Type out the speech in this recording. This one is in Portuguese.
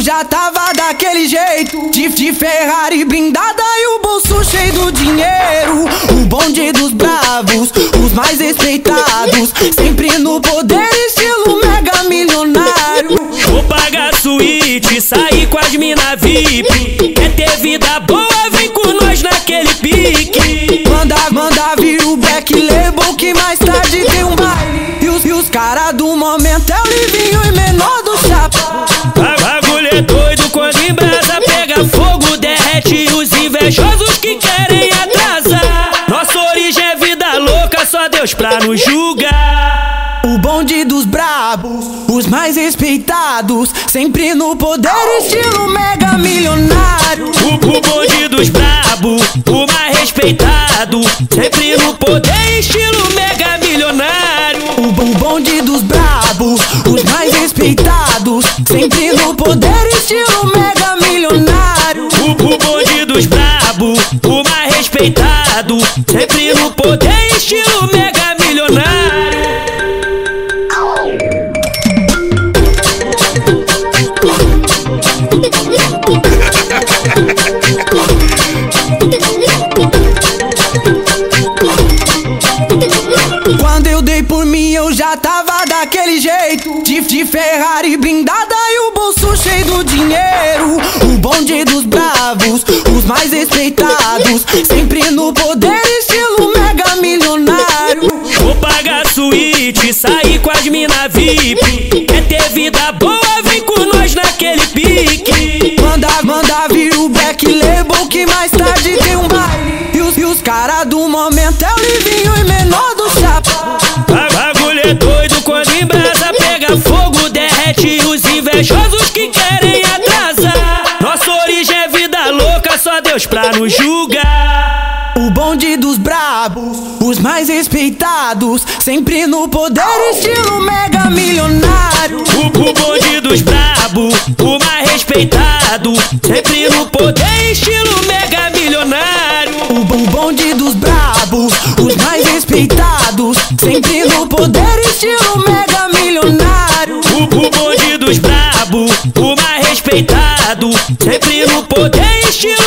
eu já tava daquele jeito. De, de Ferrari blindada e o bolso cheio do dinheiro. O bonde dos bravos, os mais respeitados. Sempre no poder, estilo mega milionário. Vou pagar suíte, sair com as mina VIP. Quer ter vida boa, vem com nós naquele pique. Manda, manda vir o Black Label que mais tarde tem um baile. E os, e os cara do momento é o Livinho e menor querem atrasar. Nossa origem é vida louca, só Deus pra nos julgar. O bonde dos brabos, os mais respeitados, sempre no poder, estilo mega milionário. O, o bonde dos brabo, o mais respeitado, sempre no poder, estilo mega milionário. O, bonde dos brabos, os mais respeitados, sempre no poder, estilo mega milionário. O, o bonde dos brabo, o mais respeitado, sempre no poder, estilo mega milionário. Quando eu dei por mim, eu já tava daquele jeito. De, de Ferrari blindada e o bolso cheio do dinheiro. O bonde dos bravos, os mais respeitados. Sempre no poder, estilo mega milionário. Vou pagar suíte, sair com as mina VIP. Quer ter vida boa, vem com nós naquele pique. Manda, manda vir o Black Label que mais tarde tem um baile. E os, e os cara do momento é o Livinho e menor do chapa. Bagulho é doido quando em brasa pega fogo, derrete os invejosos que querem Deus pra nos julgar. O bonde dos brabos, os mais respeitados, sempre no poder, estilo mega milionário. O, o bonde dos brabo, o mais respeitado, sempre no poder, estilo mega milionário. O, o bonde dos brabos, os mais respeitados, sempre no poder, estilo mega milionário. O, o bonde dos brabo, o mais respeitado, sempre no poder, estilo mega